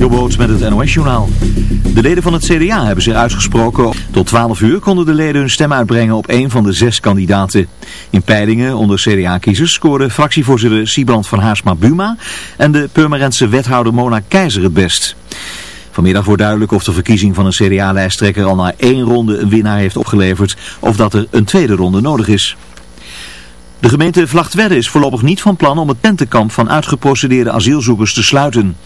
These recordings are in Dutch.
Jobboot met het NOS-journaal. De leden van het CDA hebben zich uitgesproken. Tot 12 uur konden de leden hun stem uitbrengen op een van de zes kandidaten. In peilingen onder CDA-kiezers scoorden fractievoorzitter Siebrand van Haarsma-Buma en de Purmerendse wethouder Mona Keizer het best. Vanmiddag wordt duidelijk of de verkiezing van een CDA-lijsttrekker al na één ronde een winnaar heeft opgeleverd of dat er een tweede ronde nodig is. De gemeente Vlachtwedde is voorlopig niet van plan om het tentenkamp van uitgeprocedeerde asielzoekers te sluiten.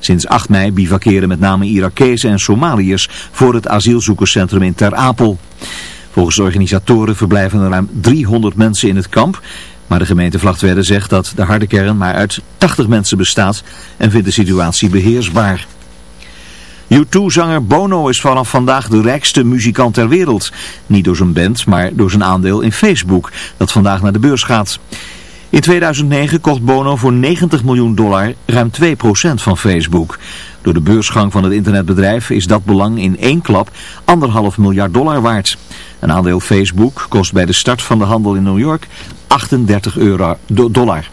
Sinds 8 mei bivakeren met name Irakezen en Somaliërs voor het asielzoekerscentrum in Ter Apel. Volgens de organisatoren verblijven er ruim 300 mensen in het kamp, maar de gemeente Vlachtwedde zegt dat de harde kern maar uit 80 mensen bestaat en vindt de situatie beheersbaar. U2-zanger Bono is vanaf vandaag de rijkste muzikant ter wereld. Niet door zijn band, maar door zijn aandeel in Facebook, dat vandaag naar de beurs gaat. In 2009 kocht Bono voor 90 miljoen dollar ruim 2% van Facebook. Door de beursgang van het internetbedrijf is dat belang in één klap anderhalf miljard dollar waard. Een aandeel Facebook kost bij de start van de handel in New York 38 euro dollar.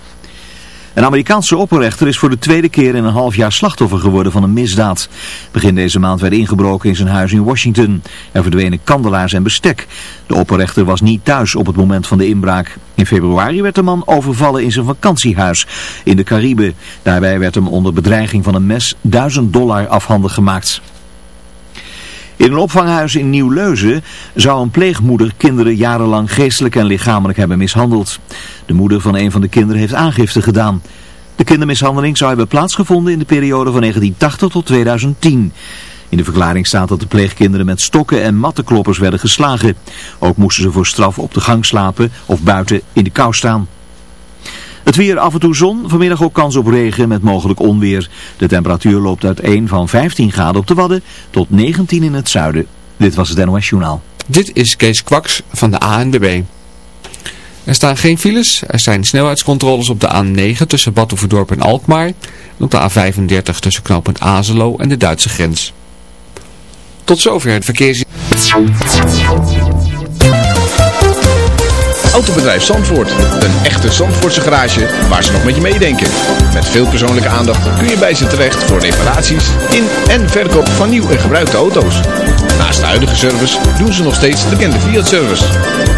Een Amerikaanse opperrechter is voor de tweede keer in een half jaar slachtoffer geworden van een misdaad. Begin deze maand werd ingebroken in zijn huis in Washington. Er verdwenen kandelaars en bestek. De opperrechter was niet thuis op het moment van de inbraak. In februari werd de man overvallen in zijn vakantiehuis in de Cariben. Daarbij werd hem onder bedreiging van een mes 1000 dollar afhandig gemaakt. In een opvanghuis in Nieuw-Leuzen zou een pleegmoeder kinderen jarenlang geestelijk en lichamelijk hebben mishandeld. De moeder van een van de kinderen heeft aangifte gedaan. De kindermishandeling zou hebben plaatsgevonden in de periode van 1980 tot 2010. In de verklaring staat dat de pleegkinderen met stokken en mattenkloppers werden geslagen. Ook moesten ze voor straf op de gang slapen of buiten in de kou staan. Het weer af en toe zon, vanmiddag ook kans op regen met mogelijk onweer. De temperatuur loopt uit 1 van 15 graden op de Wadden tot 19 in het zuiden. Dit was het NOS Journaal. Dit is Kees Kwaks van de ANWB. Er staan geen files. Er zijn snelheidscontroles op de A9 tussen Batuverdorp en Alkmaar. En op de A35 tussen knooppunt Azelo en de Duitse grens. Tot zover het verkeers... Autobedrijf Zandvoort. Een echte Zandvoortse garage waar ze nog met je meedenken. Met veel persoonlijke aandacht kun je bij ze terecht voor reparaties in en verkoop van nieuw en gebruikte auto's. Naast de huidige service doen ze nog steeds de bekende Fiat-service.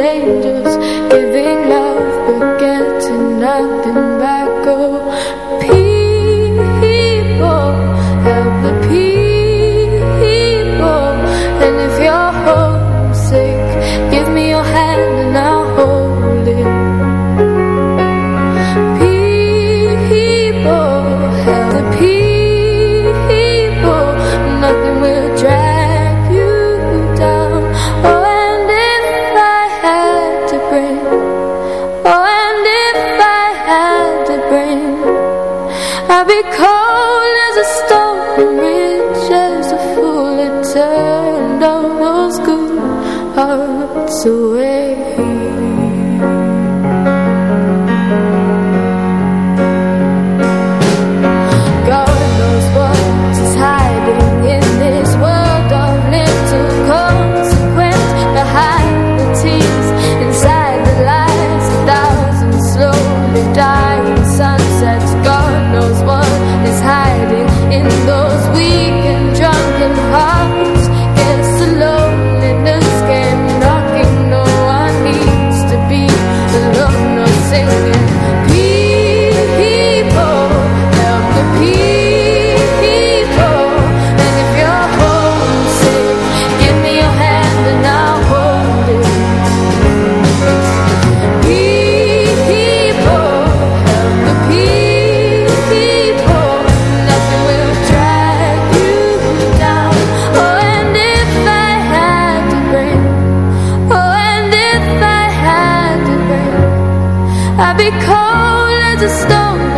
angels I'll be cold as a stone.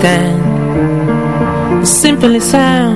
understand. Sound. Four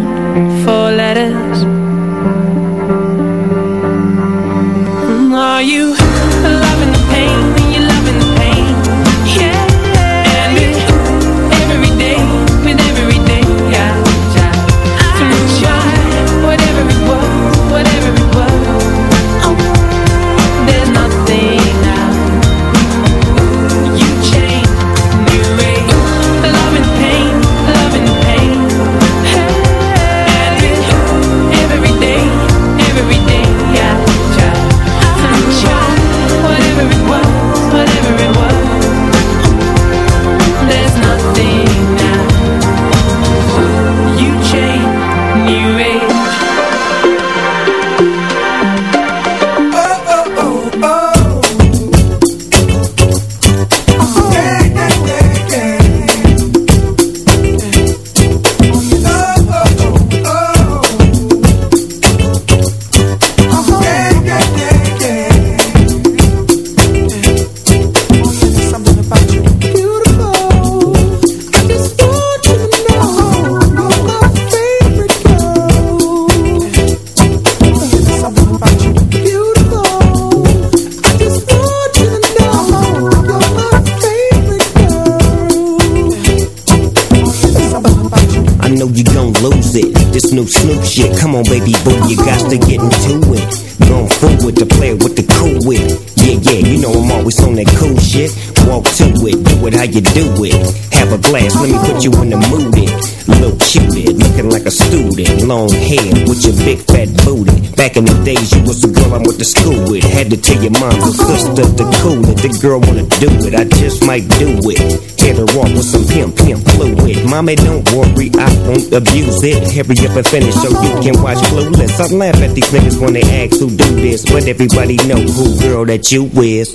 boo, you got to get into it. Going forward to play with the cool wit. Yeah, yeah, you know I'm always on that cool shit. Walk to it, do it how you do it. Have a glass, let me put you in the mood. It. Little cutie, looking like a student. Long hair with your big fat booty. Back in the days, you was the girl I went to school with. Had to tell your mom or sister to cool it. The girl wanna do it, I just might do it. Hit her off with some pimp, pimp fluid. Mommy, don't worry, I won't abuse it. Hurry up and finish so you can watch Clueless. I laugh at these niggas when they ask who do this, but everybody know who girl that you is.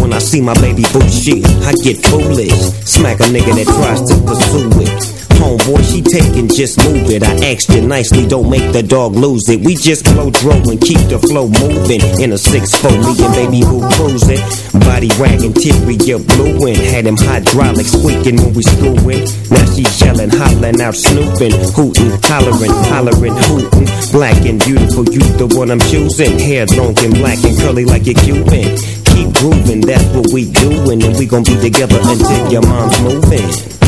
When I see my baby boo shit, I get foolish. Smack a nigga that tries to pursue it. Oh, Homeboy, she taking, just move it. I asked you nicely, don't make the dog lose it. We just blow dro and keep the flow moving. In a 6-4, me and baby boo cruising. Body wagging, interior blueing. Had him hydraulic squeaking when we screwing. Now she yelling, hollering out, snooping, hooting, hollering, hollering, hooting. Black and beautiful, you the one I'm choosing. Hair long and black and curly like a Cuban. Keep grooving, that's what we doing, and we gon' be together until your mom's moving.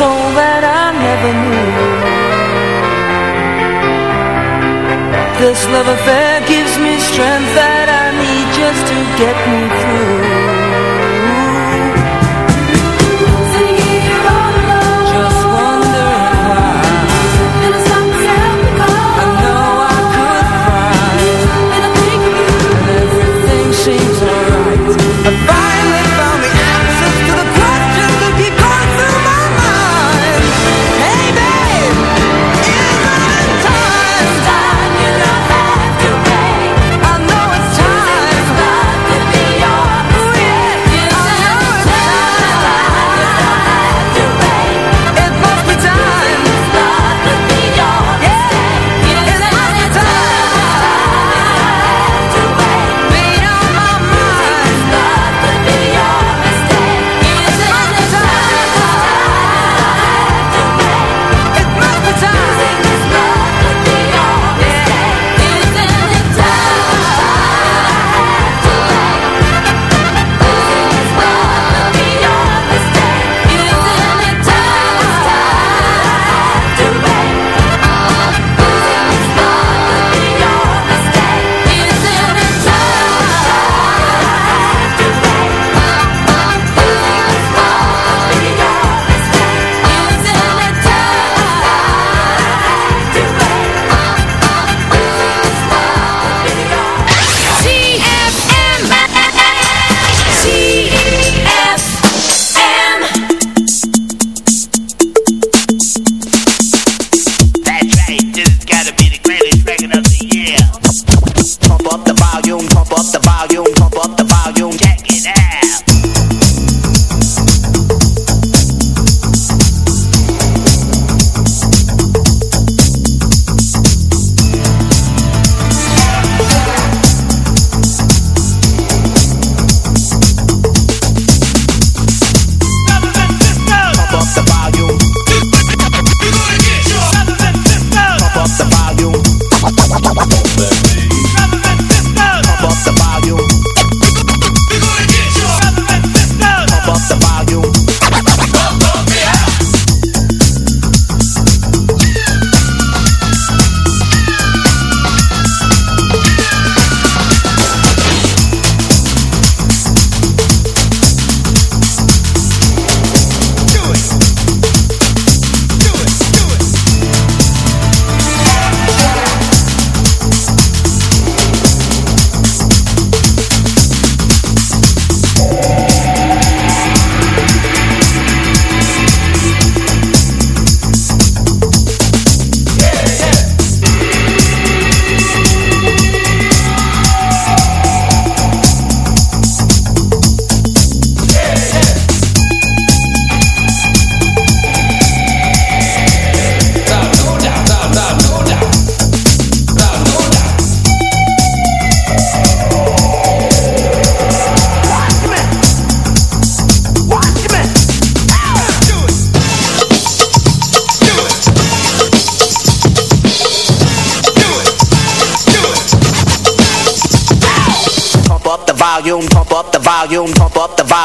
Soul that I never knew. This love affair gives me strength that I need just to get me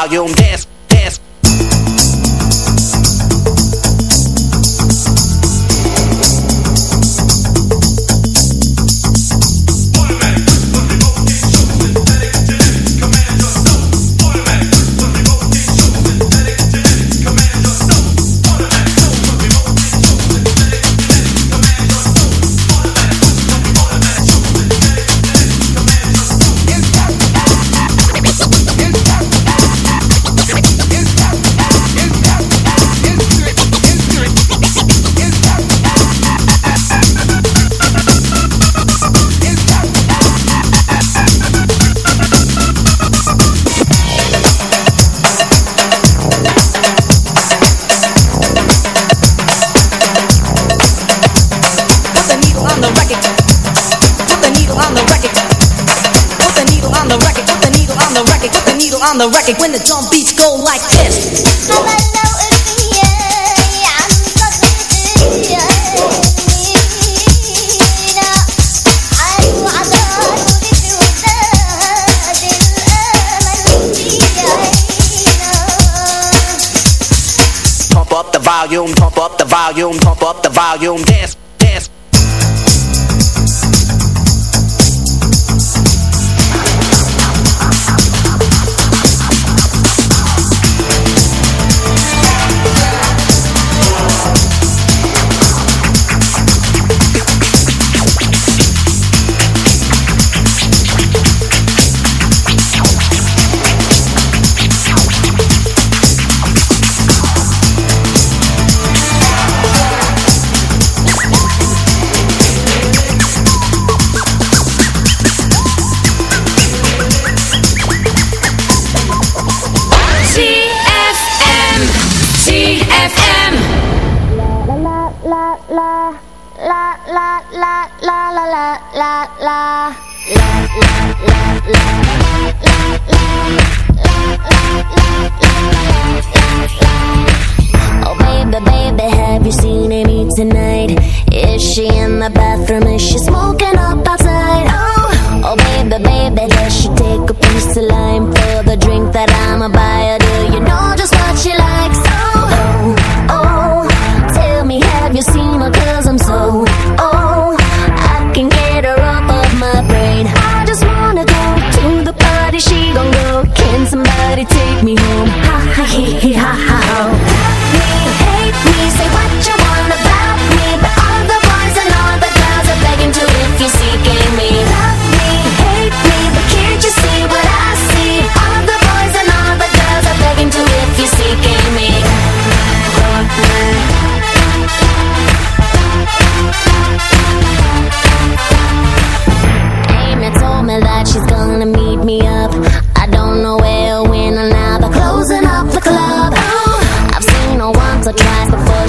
volume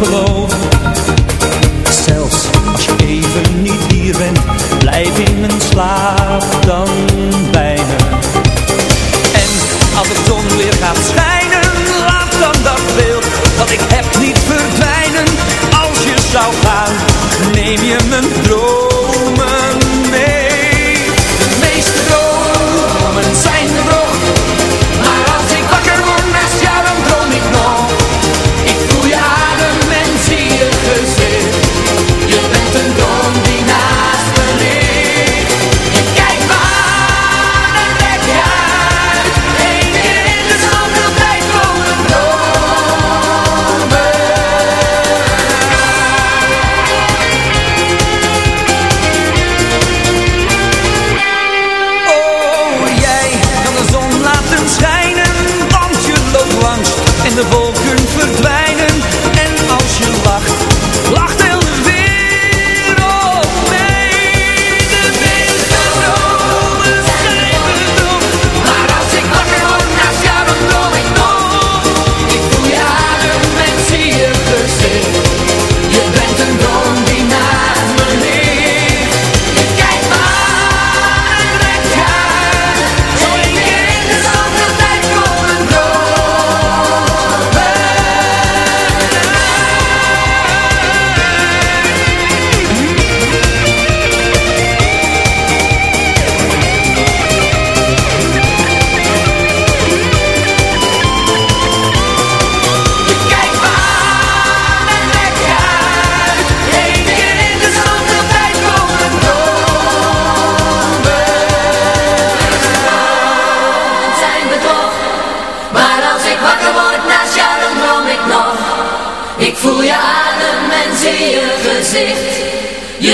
dromen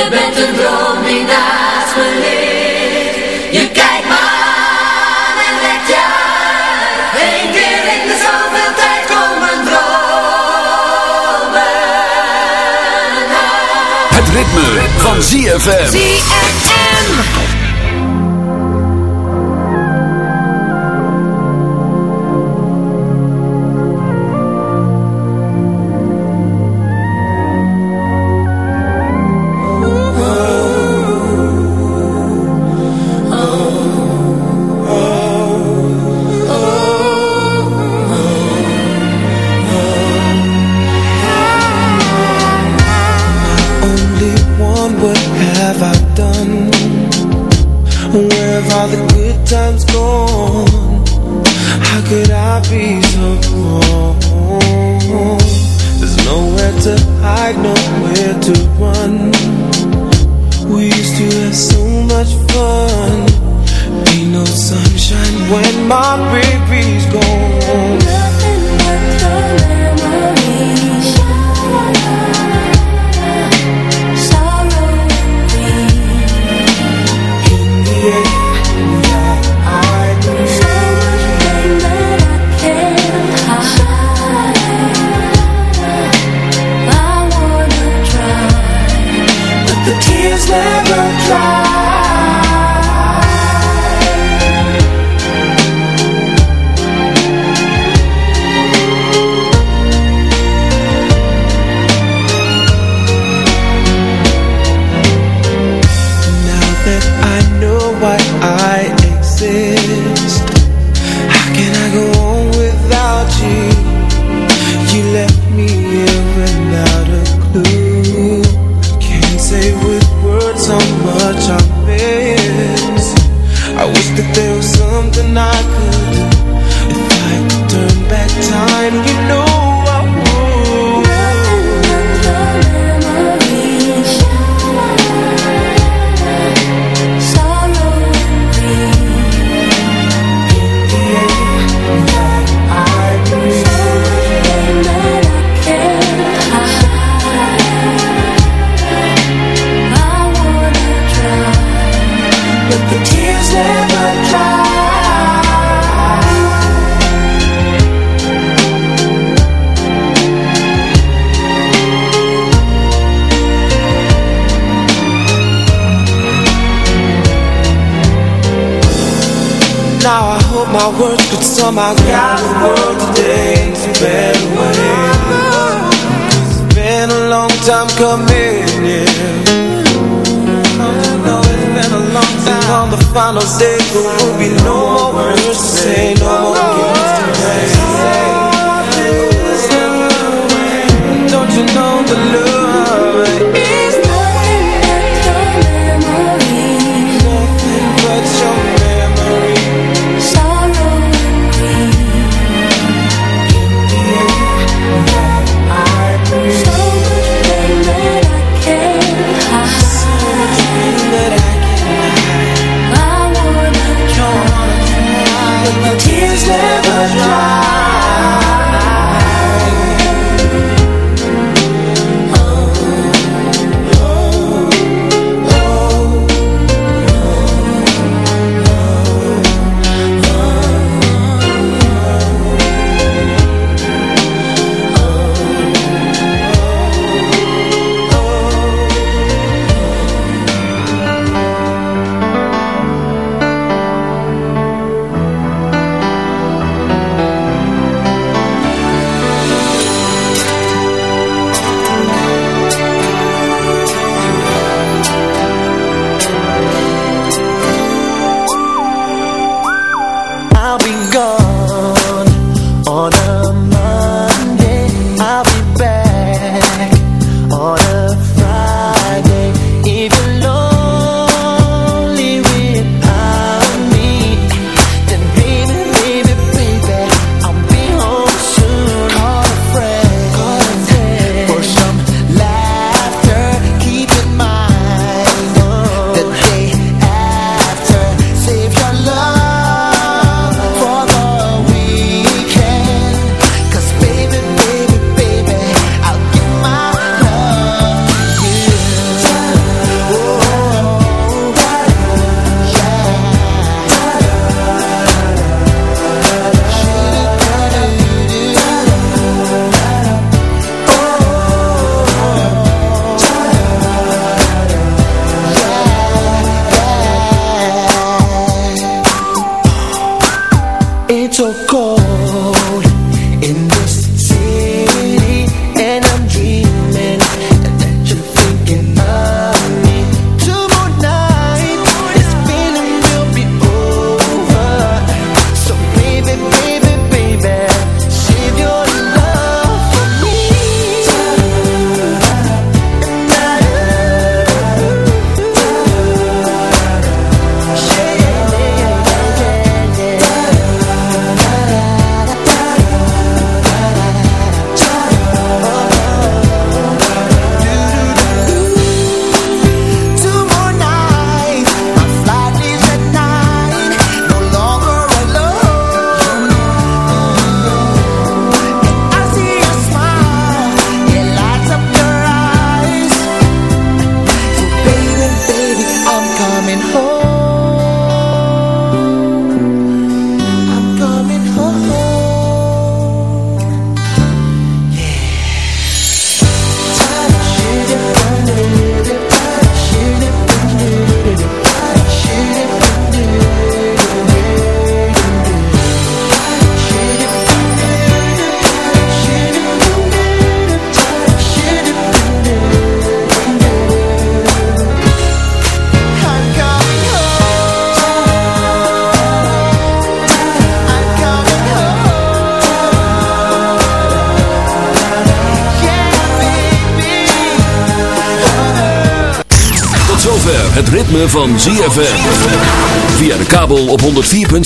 Je bent een droom die naast me ligt. Je kijkt maar en let je aan. Eén keer in de zoveel tijd komen dromen. Het ritme, ritme. van ZFM. ZFM. come